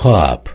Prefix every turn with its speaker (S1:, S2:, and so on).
S1: خاب